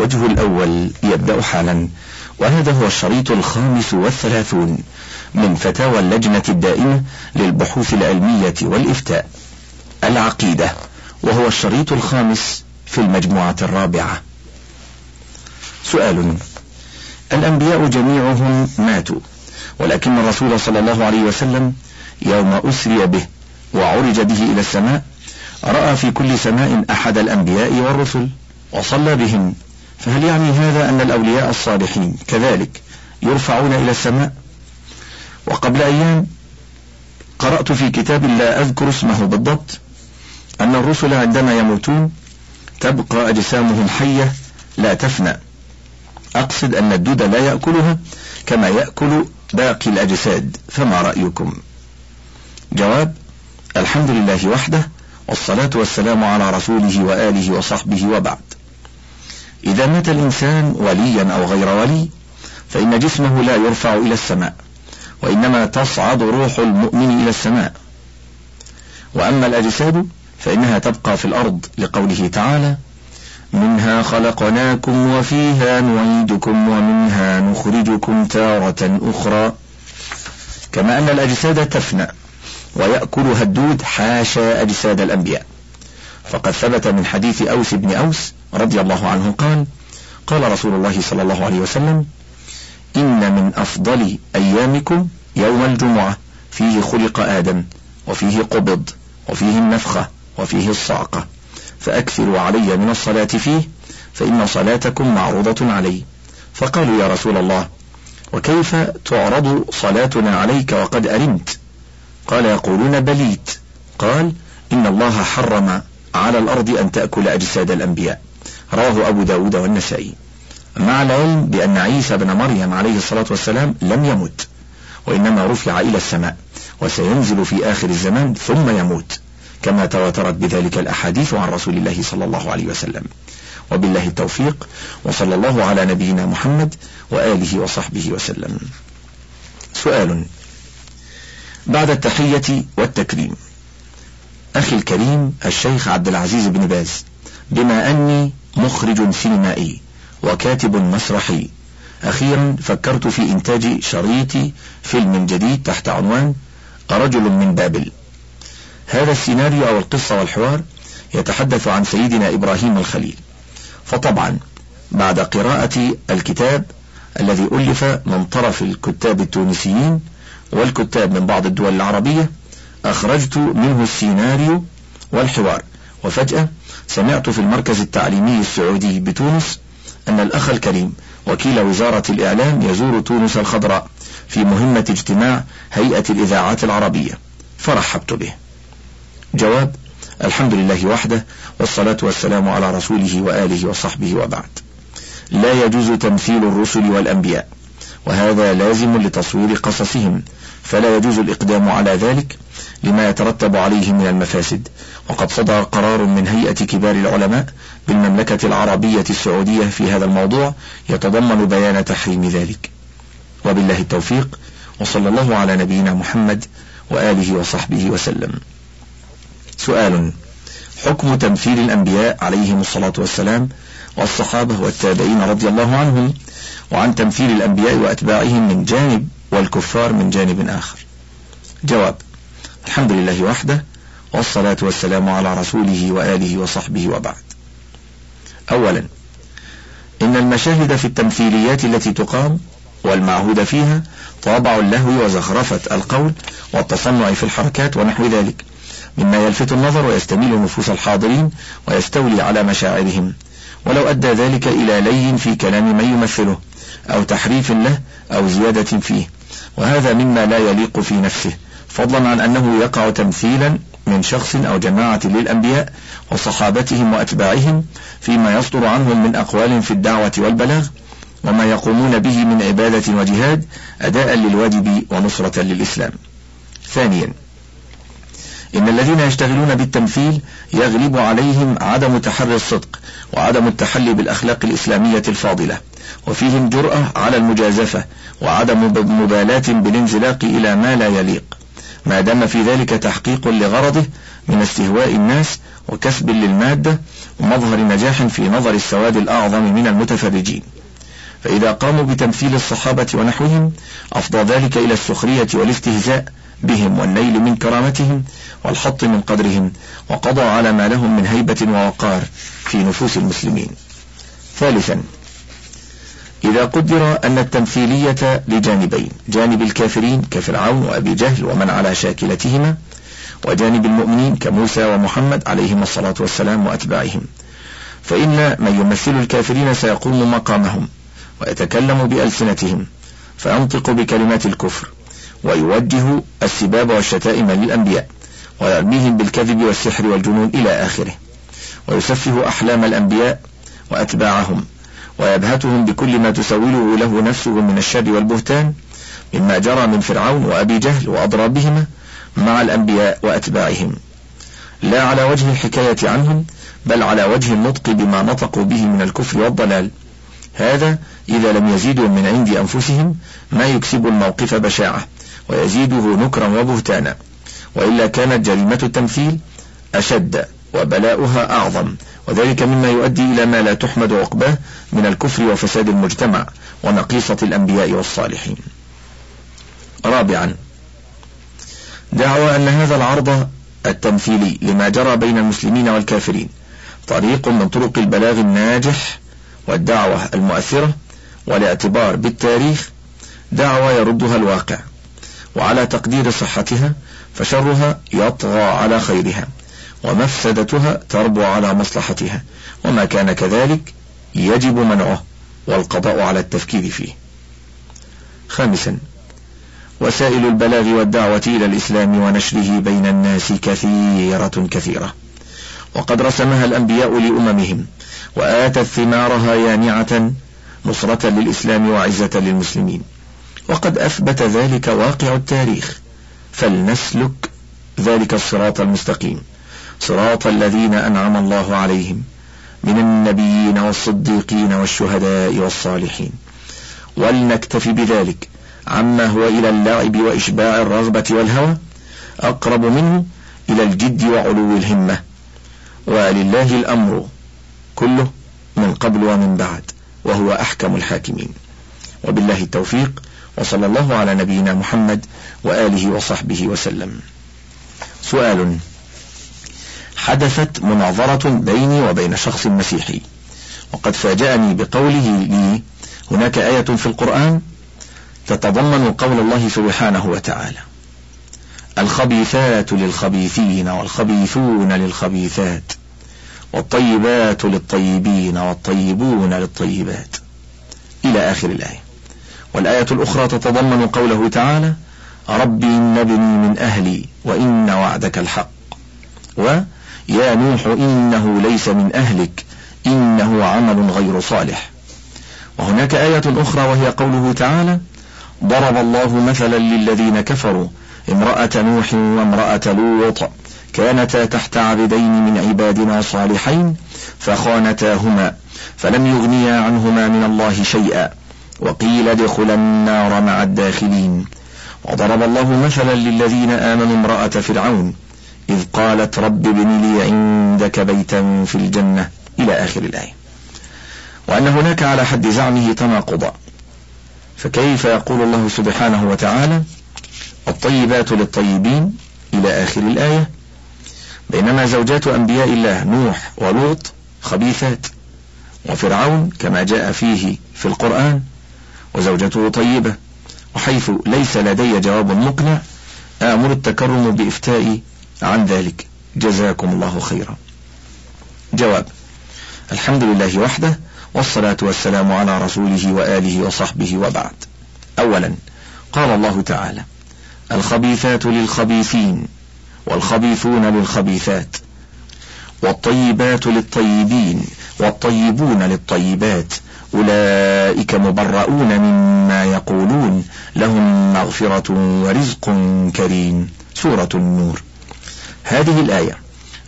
الوجه الأول يبدأ حالا وهذا هو الشريط الخامس والثلاثون من فتاوى اللجنة الدائمة للبحوث العلمية والإفتاء العقيدة وهو الشريط الخامس في المجموعة الرابعة. سؤال الأنبياء جميعهم ماتوا ولكن الرسول صلى الله عليه وسلم يوم أسري به وعرج به إلى السماء رأى في كل سماء أحد الأنبياء والرسل وصلى بهم فهل يعني هذا أن الأولياء الصالحين كذلك يرفعون إلى السماء؟ وقبل أيام قرأت في كتاب لا أذكر اسمه بالضبط أن الرسل عندما يموتون تبقى أجسامهم حية لا تفنى. أقصد أن الدود لا يأكلها كما يأكل باقي الأجساد فما رأيكم؟ جواب الحمد لله وحده والصلاة والسلام على رسوله وآله وصحبه وبعد. إذا مات الإنسان وليا أو غير ولي فإن جسمه لا يرفع إلى السماء وإنما تصعد روح المؤمن إلى السماء. وأما الأجساد فإنها تبقى في الأرض لقوله تعالى منها خلقناكم وفيها نعيدكم ومنها نخرجكم تارة أخرى. كما أن الأجساد تفنى ويأكلها الدود حاشا أجساد الأنبياء. فقد ثبت من حديث أوس بن أوس رضي الله عنه قال قال رسول الله صلى الله عليه وسلم إن من أفضل أيامكم يوم الجمعة فيه خلق آدم وفيه قبض وفيه النفخة وفيه الصعقة فأكثروا علي من الصلاة فيه فإن صلاتكم معروضة علي. فقالوا يا رسول الله وكيف تعرض صلاتنا عليك وقد أرمت قال يقولون بليت. قال إن الله حرم على الأرض أن تأكل أجساد الأنبياء. رواه أبو داود والنسائي. مع العلم بأن عيسى بن مريم عليه الصلاة والسلام لم يمت وإنما رفع إلى السماء وسينزل في آخر الزمان ثم يموت كما تواترت بذلك الأحاديث عن رسول الله صلى الله عليه وسلم. وبالله التوفيق وصلى الله على نبينا محمد وآله وصحبه وسلم. سؤال بعد التحية والتكريم أخي الكريم الشيخ عبد العزيز بن باز بما أني مخرج سينمائي وكاتب مسرحي. أخيرا فكرت في إنتاج شريط فيلم جديد تحت عنوان رجل من بابل. هذا السيناريو أو القصة والحوار يتحدث عن سيدنا إبراهيم الخليل. فطبعا بعد قراءة الكتاب الذي ألف من طرف الكتاب التونسيين والكتاب من بعض الدول العربية أخرجت منه السيناريو والحوار. وفجأة سمعت في المركز التعليمي السعودي بتونس أن الأخ الكريم وكيل وزارة الإعلام يزور تونس الخضراء في مهمة اجتماع هيئة الإذاعات العربية. فرحبت به. جواب الحمد لله وحده والصلاة والسلام على رسوله وآله وصحبه وبعد. لا يجوز تمثيل الرسل والأنبياء وهذا لازم لتصوير قصصهم فلا يجوز الإقدام على ذلك لما يترتب عليه من المفاسد. وقد صدر قرار من هيئة كبار العلماء بالمملكة العربية السعودية في هذا الموضوع يتضمن بيان تحريم ذلك. وبالله التوفيق وصلى الله على نبينا محمد وآله وصحبه وسلم. سؤال حكم تمثيل الأنبياء عليهم الصلاة والسلام والصحابة والتابعين رضي الله عنهم وعن تمثيل الأنبياء وأتباعهم من جانب والكفار من جانب آخر. جواب الحمد لله وحده والصلاة والسلام على رسوله وآله وصحبه وبعد. أولا إن المشاهد في التمثيليات التي تقام والمعهود فيها طابع اللهو وزخرفة القول والتصنع في الحركات ونحو ذلك مما يلفت النظر ويستميل نفوس الحاضرين ويستولي على مشاعرهم. ولو أدى ذلك إلى لي في كلام من يمثله أو تحريف له أو زيادة فيه. وهذا مما لا يليق في نفسه فضلا عن أنه يقع تمثيلا من شخص أو جماعة للأنبياء وصحابتهم وأتباعهم فيما يصدر عنهم من أقوال في الدعوة والبلاغ وما يقومون به من عبادة وجهاد أداء للواجب ونصرة للإسلام. ثانيا إن الذين يشتغلون بالتمثيل يغلب عليهم عدم تحري الصدق وعدم التحلي بالأخلاق الإسلامية الفاضلة وفيهم جرأة على المجازفة وعدم مبالاة بالانزلاق إلى ما لا يليق ما دام في ذلك تحقيق لغرضه من استهواء الناس وكسب للمادة ومظهر نجاح في نظر السواد الأعظم من المتفرجين. فإذا قاموا بتمثيل الصحابة ونحوهم أفضى ذلك إلى السخرية والاستهزاء بهم والنيل من كرامتهم والحط من قدرهم وقضى على ما لهم من هيبة ووقار في نفوس المسلمين. ثالثا إذا قدر أن التمثيلية لجانبين جانب الكافرين كفرعون وأبي جهل ومن على شاكلتهما وجانب المؤمنين كموسى ومحمد عليهم الصلاة والسلام وأتباعهم. فإن من يمثل الكافرين سيقوم مقامهم ويتكلم بألسنتهم فينطق بكلمات الكفر ويوجه السباب والشتائم للأنبياء ويرميهم بالكذب والسحر والجنون إلى آخره ويسفه أحلام الأنبياء وأتباعهم. ويبهتهم بكل ما تسوله له نفسه من الشر والبهتان مما جرى من فرعون وأبي جهل وأضرابهما مع الأنبياء وأتباعهم. لا على وجه الحكاية عنهم بل على وجه النطق بما نطقوا به من الكفر والضلال. هذا إذا لم يزيدوا من عند أنفسهم ما يكسب الموقف بشاعة ويزيده نكرا وبهتانا. وإلا كانت جريمة التمثيل أشد وبلاؤها أعظم وذلك مما يؤدي إلى ما لا تحمد عقباه من الكفر وفساد المجتمع ونقيصة الأنبياء والصالحين. رابعا دعوى أن هذا العرض التمثيلي لما جرى بين المسلمين والكافرين طريق من طرق البلاغ الناجح والدعوة المؤثرة والاعتبار بالتاريخ دعوة يردها الواقع وعلى تقدير صحتها فشرها يطغى على خيرها ومفسدتها تربو على مصلحتها وما كان كذلك يجب منعه والقضاء على التفكير فيه. خامسا وسائل البلاغ والدعوة إلى الإسلام ونشره بين الناس كثيرة كثيرة. وقد رسمها الأنبياء لأممهم وآتت ثمارها يانعة نصرة للإسلام وعزة للمسلمين. وقد أثبت ذلك واقع التاريخ. فلنسلك ذلك الصراط المستقيم. صراط الذين أنعم الله عليهم. من النبيين والصديقين والشهداء والصالحين. ولنكتف بذلك عما هو إلى اللعب وإشباع الرغبة والهوى أقرب منه إلى الجد وعلو الهمة. ولله الأمر كله من قبل ومن بعد وهو أحكم الحاكمين. وبالله التوفيق وصلى الله على نبينا محمد وآله وصحبه وسلم. سؤال حدثت مناظرة بيني وبين شخص مسيحي. وقد فاجأني بقوله لي هناك آية في القرآن تتضمن قول الله سبحانه وتعالى الخبيثات للخبيثين والخبيثون للخبيثات والطيبات للطيبين والطيبون للطيبات. إلى آخر الآية. والآية الأخرى تتضمن قوله تعالى ربي إن ابني من أهلي وإن وعدك الحق. ويا نوح إنه ليس من أهلك إنه عمل غير صالح. وهناك آية أخرى وهي قوله تعالى ضرب الله مثلا للذين كفروا امرأة نوح وامرأة لوط كانتا تحت عبدين من عبادنا صالحين فخانتاهما فلم يغنيا عنهما من الله شيئا وقيل ادخلا النار مع الداخلين. وضرب الله مثلا للذين آمنوا امرأة فرعون إذ قالت رب ابن لي عندك بيتا في الجنة إلى آخر الآية. وأن هناك على حد زعمه تناقضا فكيف يقول الله سبحانه وتعالى الطيبات للطيبين إلى آخر الآية؟ بينما زوجات أنبياء الله نوح ولوط خبيثات وفرعون كما جاء فيه في القرآن وزوجته طيبة وحيث ليس لدي جواب مقنع آمر التكرم بإفتائي عن ذلك جزاكم الله خيرا. جواب الحمد لله وحده والصلاة والسلام على رسوله وآله وصحبه وبعد. أولا قال الله تعالى الخبيثات للخبيثين والخبيثون للخبيثات والطيبات للطيبين والطيبون للطيبات أولئك مبرؤون مما يقولون لهم مغفرة ورزق كريم. سورة النور. هذه الآية.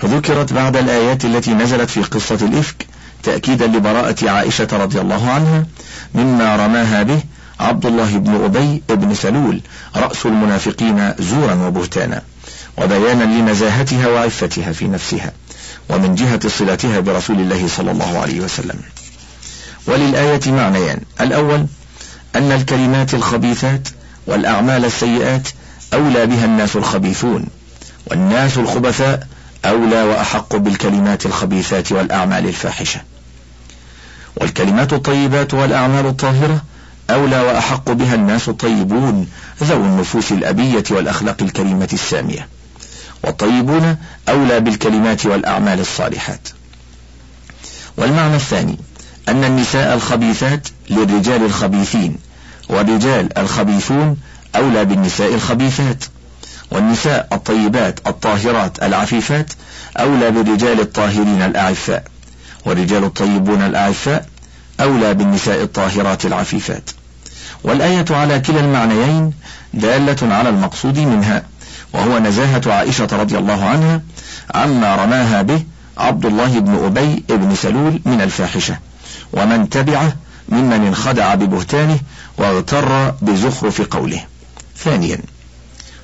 ذكرت بعد الآيات التي نزلت في قصة الإفك تأكيدا لبراءة عائشة رضي الله عنها مما رماها به عبد الله بن أبي بن سلول رأس المنافقين زورا وبهتانا وبيانا لنزاهتها وعفتها في نفسها ومن جهة صلتها برسول الله صلى الله عليه وسلم. وللآية معنيان. الأول أن الكلمات الخبيثات والأعمال السيئات أولى بها الناس الخبيثون والناس الخبثاء أولى وأحق بالكلمات الخبيثات والأعمال الفاحشة. والكلمات الطيبات والأعمال الطاهرة أولى وأحق بها الناس الطيبون ذو النفوس الأبية والأخلاق الكريمة السامية. والطيبون أولى بالكلمات والأعمال الصالحات. والمعنى الثاني أن النساء الخبيثات للرجال الخبيثين والرجال الخبيثون أولى بالنساء الخبيثات. والنساء الطيبات الطاهرات العفيفات أولى بالرجال الطاهرين الأعفاء. والرجال الطيبون الأعفاء أولى بالنساء الطاهرات العفيفات. والآية على كلا المعنيين دالة على المقصود منها وهو نزاهة عائشة رضي الله عنها عما رماها به عبد الله بن أبي بن سلول من الفاحشة. ومن تبعه ممن انخدع ببهتانه واغتر بزخرف قوله. ثانيا.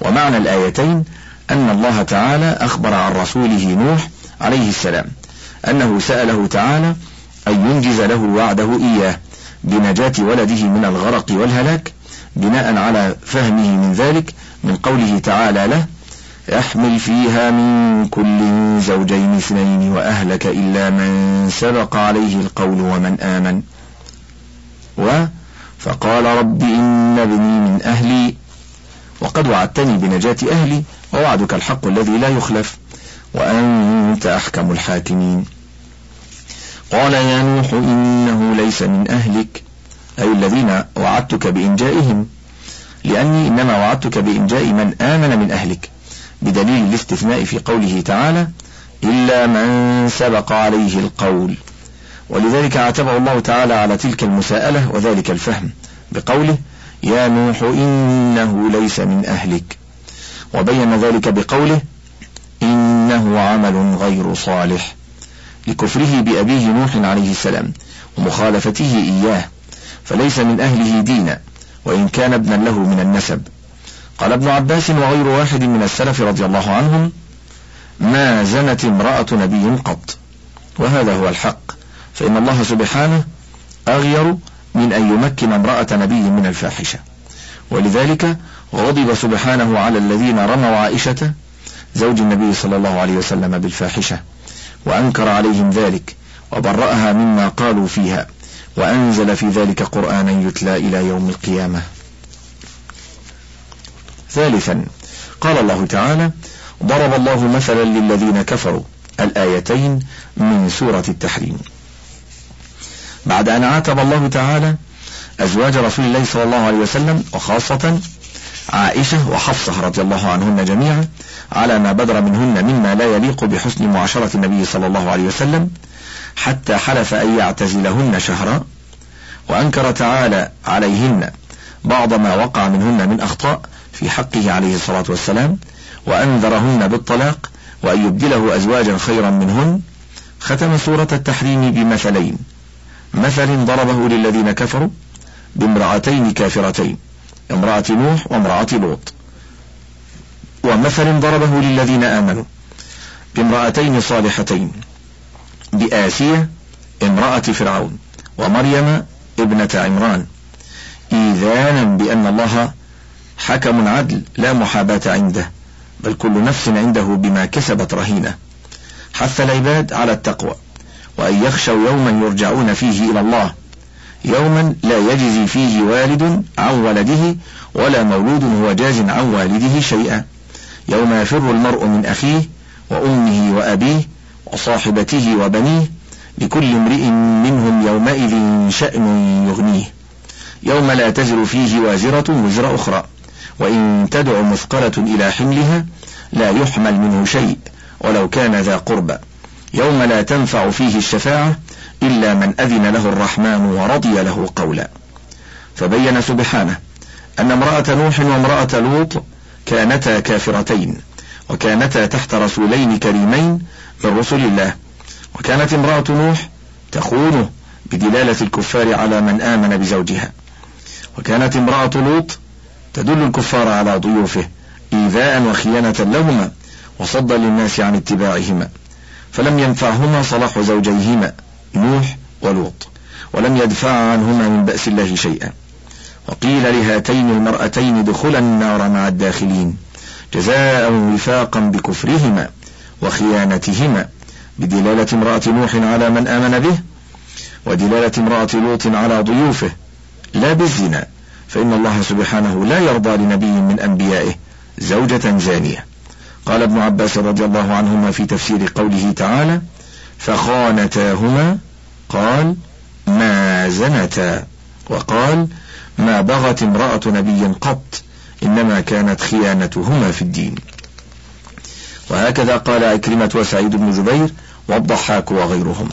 ومعنى الآيتين أن الله تعالى أخبر عن رسوله نوح عليه السلام أنه سأله تعالى أن ينجز له وعده إياه بنجاة ولده من الغرق والهلاك بناء على فهمه من ذلك من قوله تعالى له أحمل فيها من كل زوجين اثنين وأهلك إلا من سبق عليه القول ومن آمن. و فقال رب إن ابني من أهلي وقد وعدتني بنجاة أهلي ووعدك الحق الذي لا يخلف وأنت أحكم الحاكمين. قال يا نوح إنه ليس من أهلك أي الذين وعدتك بإنجائهم لأني إنما وعدتك بإنجاء من آمن من أهلك بدليل الاستثناء في قوله تعالى إلا من سبق عليه القول. ولذلك عاتبه الله تعالى على تلك المساءلة وذلك الفهم بقوله يا نوح إنه ليس من أهلك. وبين ذلك بقوله إنه عمل غير صالح لكفره بأبيه نوح عليه السلام ومخالفته إياه فليس من أهله دينا وإن كان ابنا له من النسب. قال ابن عباس وغير واحد من السلف رضي الله عنهم ما زنت امرأة نبي قط. وهذا هو الحق فإن الله سبحانه أغير من أن يمكن امرأة نبي من الفاحشة. ولذلك غضب سبحانه على الذين رموا عائشة زوج النبي صلى الله عليه وسلم بالفاحشة وأنكر عليهم ذلك وبرأها مما قالوا فيها وأنزل في ذلك قرآنا يتلى إلى يوم القيامة. ثالثا قال الله تعالى ضرب الله مثلا للذين كفروا الآيتين من سورة التحريم. بعد أن عاتب الله تعالى أزواج رسول الله صلى الله عليه وسلم وخاصة عائشة وحفصة رضي الله عنهن جميعا على ما بدر منهن مما لا يليق بحسن معاشرة النبي صلى الله عليه وسلم حتى حلف أن يعتزلهن شهرا وأنكر تعالى عليهن بعض ما وقع منهن من أخطاء في حقه عليه الصلاة والسلام وأنذرهن بالطلاق وأن يبدله أزواجا خيرا منهن. ختم سورة التحريم بمثلين مثل ضربه للذين كفروا بامرأتين كافرتين امرأة نوح وامرأة لوط. ومثل ضربه للذين آمنوا بامرأتين صالحتين بآسية امرأة فرعون ومريم ابنة عمران. إيذانا بأن الله حكم عدل لا محاباة عنده بل كل نفس عنده بما كسبت رهينة. حث العباد على التقوى. وأن يخشوا يوما يرجعون فيه إلى الله. يوما لا يجزي فيه والد عن ولده ولا مولود هو جاز عن والده شيئا. يوم يفر المرء من أخيه وأمه وأبيه وصاحبته وبنيه لكل امرئ منهم يومئذ شأن يغنيه. يوم لا تزر فيه وازرة وزر أخرى. وإن تدع مثقلة إلى حملها لا يحمل منه شيء ولو كان ذا قربى يوم لا تنفع فيه الشفاعة إلا من أذن له الرحمن ورضي له قولا. فبين سبحانه أن امرأة نوح وامرأة لوط كانتا كافرتين وكانتا تحت رسولين كريمين من رسل الله. وكانت امرأة نوح تخونه بدلالة الكفار على من آمن بزوجها. وكانت امرأة لوط تدل الكفار على ضيوفه إيذاء وخيانة لهما وصدا للناس عن اتباعهما. فلم ينفعهما صلاح زوجيهما نوح ولوط ولم يدفع عنهما من بأس الله شيئا. وقيل لهاتين المرأتين دخلا النار مع الداخلين جزاء وفاقا بكفرهما وخيانتهما بدلالة امرأة نوح على من آمن به ودلالة امرأة لوط على ضيوفه لا بالزنا فإن الله سبحانه لا يرضى لنبي من أنبيائه زوجة زانية. قال ابن عباس رضي الله عنهما في تفسير قوله تعالى فخانتاهما قال ما زنتا؟ وقال ما بغت امرأة نبي قط إنما كانت خيانتهما في الدين. وهكذا قال عكرمة وسعيد بن جبير والضحاك وغيرهم.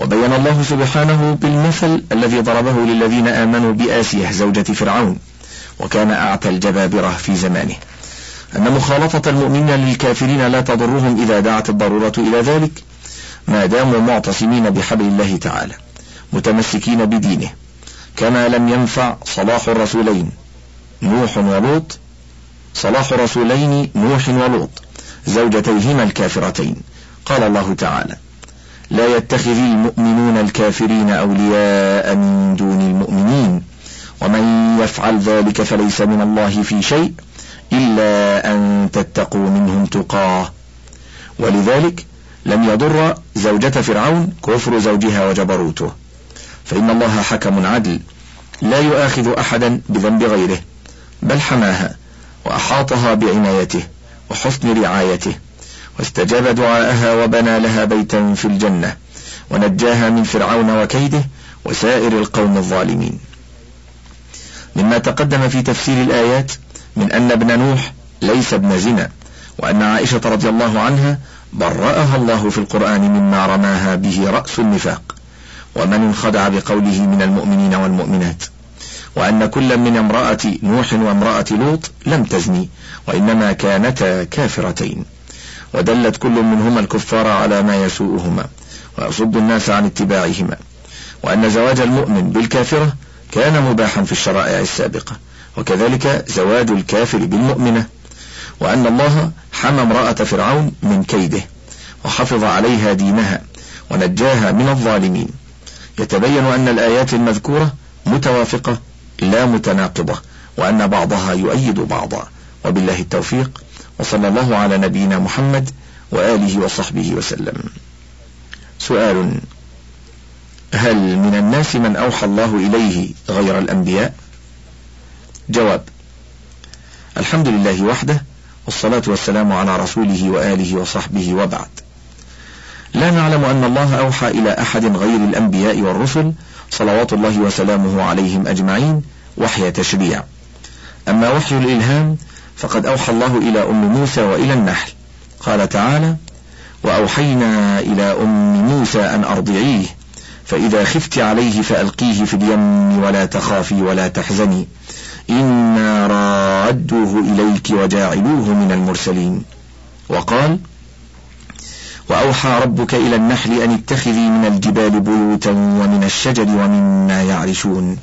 وبين الله سبحانه بالمثل الذي ضربه للذين آمنوا بآسية زوجة فرعون وكان أعتى الجبابرة في زمانه. أن مخالطة المؤمنين للكافرين لا تضرهم إذا دعت الضرورة إلى ذلك ما داموا معتصمين بحبل الله تعالى متمسكين بدينه كما لم ينفع صلاح الرسولين نوح ولوط صلاح رسولين نوح ولوط زوجتيهما الكافرتين. قال الله تعالى لا يتخذ المؤمنون الكافرين أولياء من دون المؤمنين ومن يفعل ذلك فليس من الله في شيء إلا أن تتقوا منهم تقاه. ولذلك لم يضر زوجة فرعون كفر زوجها وجبروته. فإن الله حكم عدل لا يؤاخذ أحدا بذنب غيره بل حماها وأحاطها بعنايته وحسن رعايته واستجاب دعاءها وبنى لها بيتا في الجنة ونجاها من فرعون وكيده وسائر القوم الظالمين. مما تقدم في تفسير الآيات من أن ابن نوح ليس ابن زنا وأن عائشة رضي الله عنها برأها الله في القرآن مما رماها به رأس النفاق ومن انخدع بقوله من المؤمنين والمؤمنات وأن كل من امرأة نوح وامرأة لوط لم تزني وإنما كانتا كافرتين. ودلت كل منهما الكفار على ما يسوءهما ويصد الناس عن اتباعهما وأن زواج المؤمن بالكافرة كان مباحا في الشرائع السابقة. وكذلك زواج الكافر بالمؤمنة وأن الله حمى امرأة فرعون من كيده وحفظ عليها دينها ونجاها من الظالمين. يتبين أن الآيات المذكورة متوافقة لا متناقضة وأن بعضها يؤيد بعضا. وبالله التوفيق وصلى الله على نبينا محمد وآله وصحبه وسلم. سؤال هل من الناس من أوحى الله إليه غير الأنبياء؟ جواب. الحمد لله وحده والصلاة والسلام على رسوله وآله وصحبه وبعد. لا نعلم أن الله أوحى إلى أحد غير الأنبياء والرسل صلوات الله وسلامه عليهم أجمعين وحي تشريع. أما وحي الإلهام فقد أوحى الله إلى أم موسى وإلى النحل. قال تعالى وأوحينا إلى أم موسى أن أرضعيه فإذا خفت عليه فألقيه في اليم ولا تخافي ولا تحزني. إنا رادوه إليك وجاعلوه من المرسلين. وقال وأوحى ربك إلى النحل أن اتخذي من الجبال بيوتا ومن الشجر ومما يعرشون.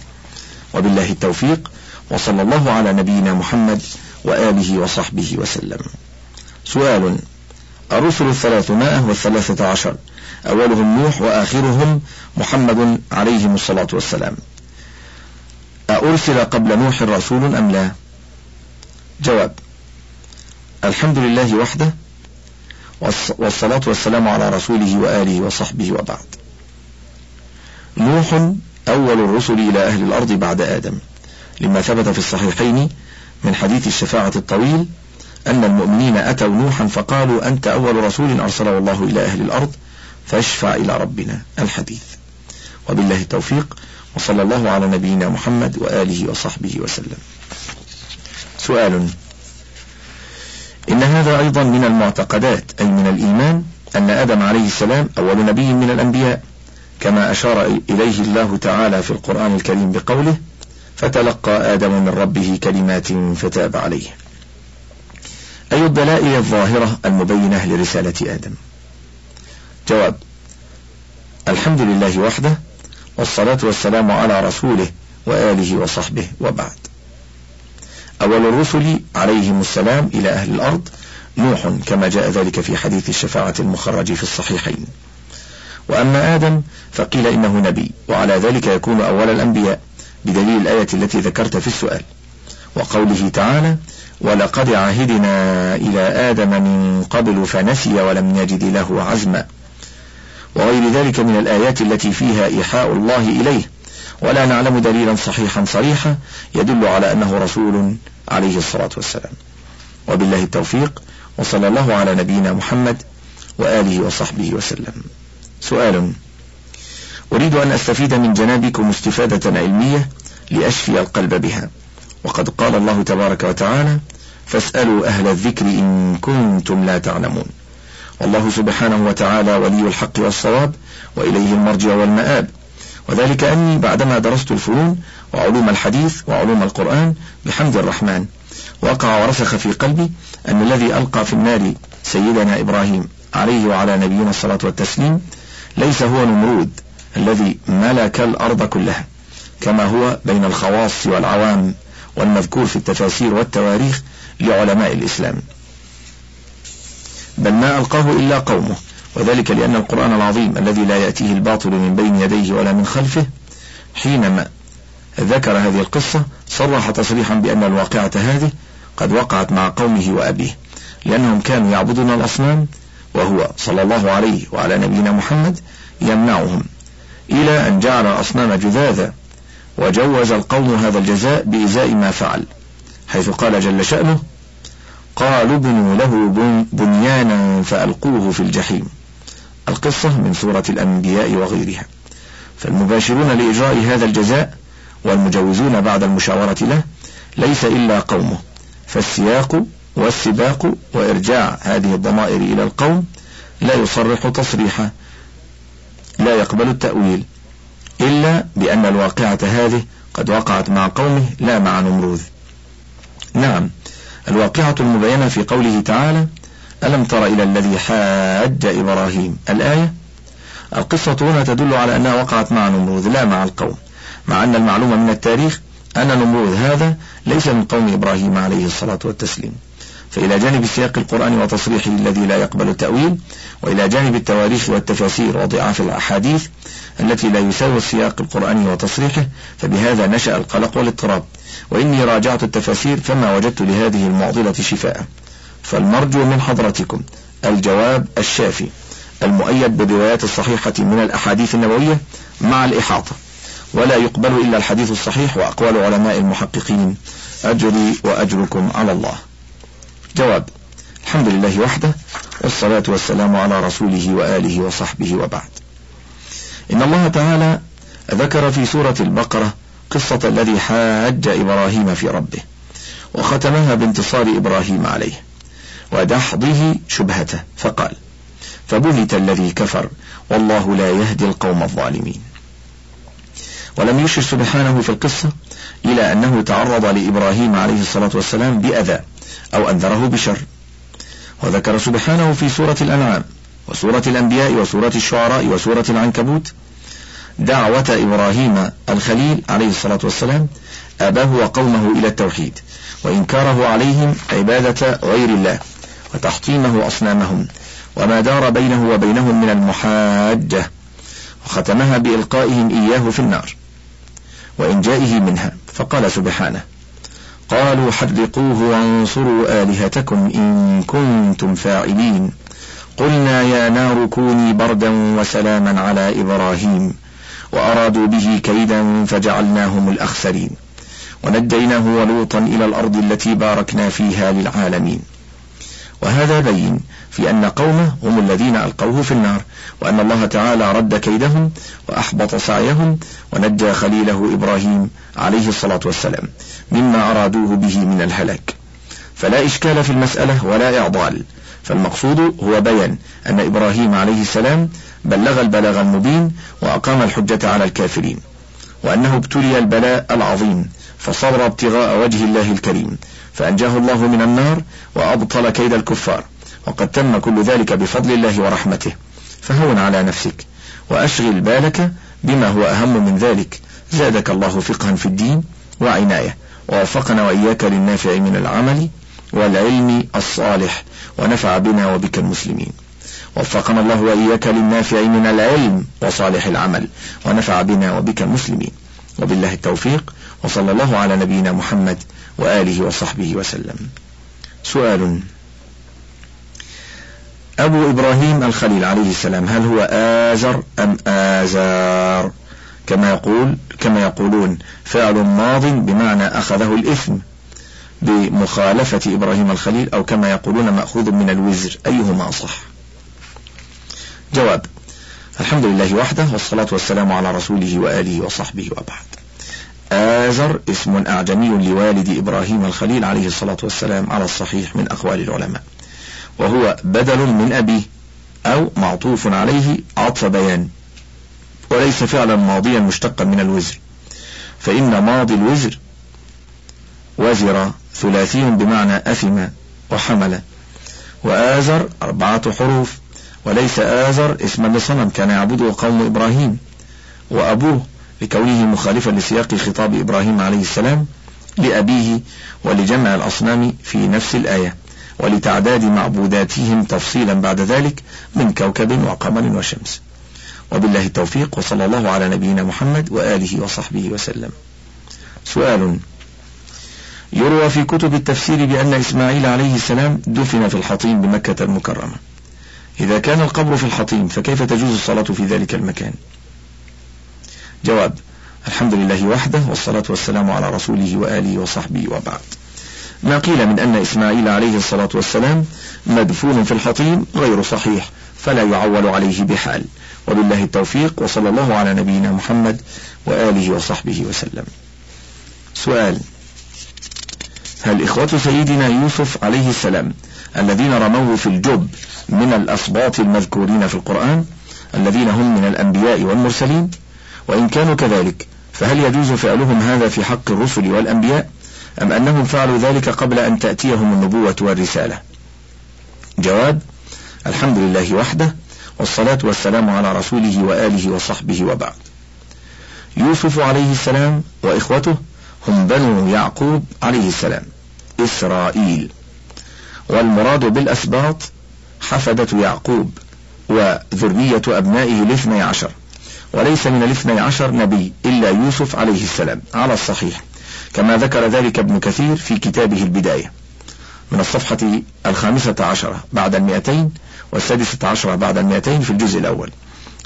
وبالله التوفيق وصلى الله على نبينا محمد وآله وصحبه وسلم. سؤال الرسل الثلاثمائة والثلاثة عشر أولهم نوح وآخرهم محمد عليهم الصلاة والسلام. أرسل قبل نوح رسول أم لا؟ جواب الحمد لله وحده والصلاة والسلام على رسوله وآله وصحبه وبعد. نوح أول الرسل إلى أهل الأرض بعد آدم لما ثبت في الصحيحين من حديث الشفاعة الطويل أن المؤمنين أتوا نوحا فقالوا أنت أول رسول أرسله الله إلى أهل الأرض فاشفع إلى ربنا الحديث. وبالله التوفيق وصلى الله على نبينا محمد وآله وصحبه وسلم. سؤال. إن هذا أيضا من المعتقدات أي من الإيمان أن آدم عليه السلام أول نبي من الأنبياء كما أشار إليه الله تعالى في القرآن الكريم بقوله فتلقى آدم من ربه كلمات فتاب عليه. أي الدلائل الظاهرة المبينة لرسالة آدم؟ جواب. الحمد لله وحده والصلاة والسلام على رسوله وآله وصحبه وبعد. أول الرسل عليهم السلام إلى أهل الأرض نوح كما جاء ذلك في حديث الشفاعة المخرج في الصحيحين. وأما آدم فقيل إنه نبي وعلى ذلك يكون أول الأنبياء بدليل الآية التي ذكرت في السؤال. وقوله تعالى ولقد عهدنا إلى آدم من قبل فنسي ولم يجد له عزما وغير ذلك من الآيات التي فيها إيحاء الله إليه. ولا نعلم دليلا صحيحا صريحا يدل على أنه رسول عليه الصلاة والسلام. وبالله التوفيق وصلى الله على نبينا محمد وآله وصحبه وسلم. سؤال أريد أن أستفيد من جنابكم استفادة علمية لأشفي القلب بها. وقد قال الله تبارك وتعالى فاسألوا أهل الذكر إن كنتم لا تعلمون والله سبحانه وتعالى ولي الحق والصواب وإليه المرجع والمآب. وذلك أني بعدما درست الفنون وعلوم الحديث وعلوم القرآن بحمد الرحمن وقع ورسخ في قلبي أن الذي ألقى في النار سيدنا إبراهيم عليه وعلى نبينا الصلاة والتسليم ليس هو نمرود الذي ملك الأرض كلها كما هو بين الخواص والعوام والمذكور في التفاسير والتواريخ لعلماء الإسلام. بل ما ألقاه إلا قومه وذلك لأن القرآن العظيم الذي لا يأتيه الباطل من بين يديه ولا من خلفه حينما ذكر هذه القصة صرح تصريحا بأن الواقعة هذه قد وقعت مع قومه وأبيه لأنهم كانوا يعبدون الأصنام وهو صلى الله عليه وعلى نبينا محمد يمنعهم إلى أن جعل الأصنام جذاذا وجوز القوم هذا الجزاء بإزاء ما فعل حيث قال جل شأنه قالوا ابنوا له بنيانا فألقوه في الجحيم. القصة من سورة الأنبياء وغيرها. فالمباشرون لإجراء هذا الجزاء والمجوزون بعد المشاورة له ليس إلا قومه. فالسياق والسباق وإرجاع هذه الضمائر إلى القوم لا يصرح تصريحا لا يقبل التأويل إلا بأن الواقعة هذه قد وقعت مع قومه لا مع نمروذ. نعم الواقعة المبينة في قوله تعالى ألم تر إلى الذي حاج إبراهيم؟ الآية القصة هنا تدل على أنها وقعت مع نمروذ لا مع القوم. مع أن المعلومة من التاريخ أن نمروذ هذا ليس من قوم إبراهيم عليه الصلاة والتسليم. فإلى جانب سياق القرآن وتصريحه الذي لا يقبل التأويل وإلى جانب التواريخ والتفاسير وضعاف الأحاديث التي لا يساوي السياق القرآني وتصريحه فبهذا نشأ القلق والاضطراب. وإني راجعت التفاسير فما وجدت لهذه المعضلة شفاء. فالمرجو من حضرتكم الجواب الشافي المؤيد بالروايات الصحيحة من الأحاديث النبوية مع الإحاطة. ولا يقبل إلا الحديث الصحيح وأقوال علماء المحققين. أجري وأجركم على الله. جواب الحمد لله وحده والصلاة والسلام على رسوله وآله وصحبه وبعد. إن الله تعالى ذكر في سورة البقرة قصة الذي حاج إبراهيم في ربه وختمها بانتصار إبراهيم عليه ودحضه شبهته فقال فبهت الذي كفر والله لا يهدي القوم الظالمين. ولم يشر سبحانه في القصة إلى أنه تعرض لإبراهيم عليه الصلاة والسلام بأذى أو أنذره بشر. وذكر سبحانه في سورة الأنعام وسورة الأنبياء وسورة الشعراء وسورة العنكبوت. دعوة إبراهيم الخليل عليه الصلاة والسلام أباه وقومه إلى التوحيد وإنكاره عليهم عبادة غير الله وتحطيمه أصنامهم وما دار بينه وبينهم من المحاجة وختمها بإلقائهم إياه في النار وإنجائه منها. فقال سبحانه قالوا حرقوه وانصروا آلهتكم إن كنتم فاعلين. قلنا يا نار كوني بردا وسلاما على إبراهيم وأرادوا به كيدا فجعلناهم الأخسرين ونجيناه ولوطا إلى الأرض التي باركنا فيها للعالمين. وهذا بين في أن قومه هم الذين ألقوه في النار وأن الله تعالى رد كيدهم وأحبط سعيهم ونجى خليله إبراهيم عليه الصلاة والسلام مما أرادوه به من الهلاك. فلا إشكال في المسألة ولا إعضال. فالمقصود هو بيان أن إبراهيم عليه السلام بلغ البلاغ المبين وأقام الحجة على الكافرين وأنه ابتلي البلاء العظيم فصبر ابتغاء وجه الله الكريم فأنجاه الله من النار وأبطل كيد الكفار وقد تم كل ذلك بفضل الله ورحمته. فهون على نفسك وأشغل بالك بما هو أهم من ذلك زادك الله فقها في الدين وعناية ووفقنا وإياك للنافع من العمل والعلم الصالح ونفع بنا وبك المسلمين. وفقنا الله وإياك للنافع من العلم وصالح العمل ونفع بنا وبك المسلمين. وبالله التوفيق وصلى الله على نبينا محمد وآله وصحبه وسلم. سؤال. أبو إبراهيم الخليل عليه السلام هل هو آزر أم آزار؟ كما يقول كما يقولون فعل ماض بمعنى أخذه الإثم. بمخالفة إبراهيم الخليل أو كما يقولون مأخوذ من الوزر أيهما أصح؟ جواب الحمد لله وحده والصلاة والسلام على رسوله وآله وصحبه وبعد. آزر اسم أعجمي لوالد إبراهيم الخليل عليه الصلاة والسلام على الصحيح من أقوال العلماء وهو بدل من أبيه أو معطوف عليه عطف بيان وليس فعلا ماضيا مشتقا من الوزر فإن ماضي الوزر وزر ثلاثي بمعنى أثم وحمل. وآزر أربعة حروف وليس آزر اسما لصنم كان يعبده قوم إبراهيم. وأبوه لكونه مخالفا لسياق خطاب إبراهيم عليه السلام لأبيه ولجمع الأصنام في نفس الآية ولتعداد معبوداتهم تفصيلا بعد ذلك من كوكب وقمر وشمس. وبالله التوفيق وصلى الله على نبينا محمد وآله وصحبه وسلم. سؤال يروى في كتب التفسير بأن إسماعيل عليه السلام دفن في الحطيم بمكة المكرمة. إذا كان القبر في الحطيم فكيف تجوز الصلاة في ذلك المكان؟ جواب الحمد لله وحده والصلاة والسلام على رسوله وآله وصحبه وبعد. ما قيل من أن إسماعيل عليه الصلاة والسلام مدفون في الحطيم غير صحيح فلا يعول عليه بحال. وبالله التوفيق وصلى الله على نبينا محمد وآله وصحبه وسلم. سؤال هل إخوة سيدنا يوسف عليه السلام الذين رموه في الجب من الأسباط المذكورين في القرآن الذين هم من الأنبياء والمرسلين وإن كانوا كذلك فهل يجوز فعلهم هذا في حق الرسل والأنبياء؟ أم أنهم فعلوا ذلك قبل أن تأتيهم النبوة والرسالة؟ جواب الحمد لله وحده والصلاة والسلام على رسوله وآله وصحبه وبعد. يوسف عليه السلام وإخوته هم بنو يعقوب عليه السلام. إسرائيل. والمراد بالأسباط حفدة يعقوب وذرية أبنائه الاثني عشر. وليس من الاثني عشر نبي إلا يوسف عليه السلام. على الصحيح. كما ذكر ذلك ابن كثير في كتابه البداية. من الصفحة الخامسة عشرة بعد المئتين والسادسة عشرة بعد المئتين في الجزء الأول.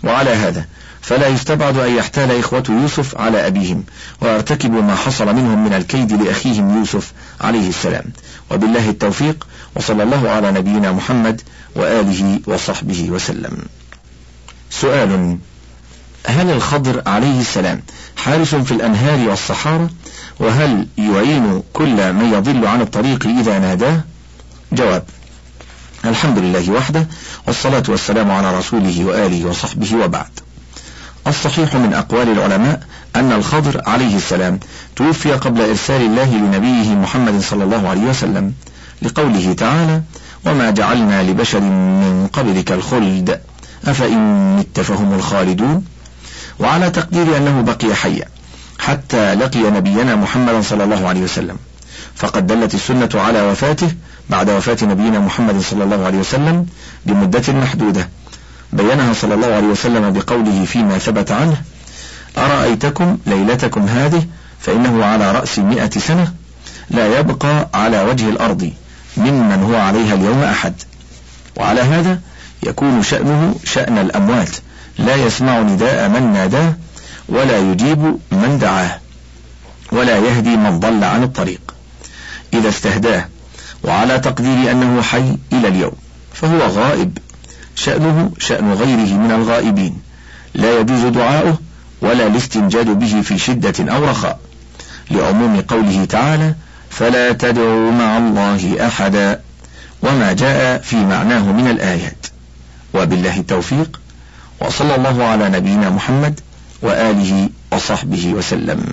وعلى هذا فلا يستبعد أن يحتال إخوة يوسف على أبيهم ويرتكبوا ما حصل منهم من الكيد لأخيهم يوسف عليه السلام وبالله التوفيق وصلى الله على نبينا محمد وآله وصحبه وسلم سؤال هل الخضر عليه السلام حارس في الأنهار والصحارى وهل يعين كل من يضل عن الطريق إذا ناداه؟ جواب الحمد لله وحده والصلاة والسلام على رسوله وآله وصحبه وبعد. الصحيح من أقوال العلماء أن الخضر عليه السلام توفي قبل إرسال الله لنبيه محمد صلى الله عليه وسلم لقوله تعالى وما جعلنا لبشر من قبلك الخلد أفإن مت فهم الخالدون؟ وعلى تقدير أنه بقي حيا حتى لقي نبينا محمد صلى الله عليه وسلم. فقد دلت السنة على وفاته بعد وفاة نبينا محمد صلى الله عليه وسلم بمدة محدودة. بينها صلى الله عليه وسلم بقوله فيما ثبت عنه أرأيتكم ليلتكم هذه فإنه على رأس مئة سنة لا يبقى على وجه الأرض ممن هو عليها اليوم أحد. وعلى هذا يكون شأنه شأن الأموات لا يسمع نداء من ناداه ولا يجيب من دعاه ولا يهدي من ضل عن الطريق. إذا استهداه وعلى تقدير أنه حي إلى اليوم فهو غائب. شأنه شأن غيره من الغائبين. لا يجوز دعاؤه ولا الاستنجاد به في شدة أو رخاء. لعموم قوله تعالى فلا تدعوا مع الله أحدا وما جاء في معناه من الآيات. وبالله التوفيق وصلى الله على نبينا محمد وآله وصحبه وسلم.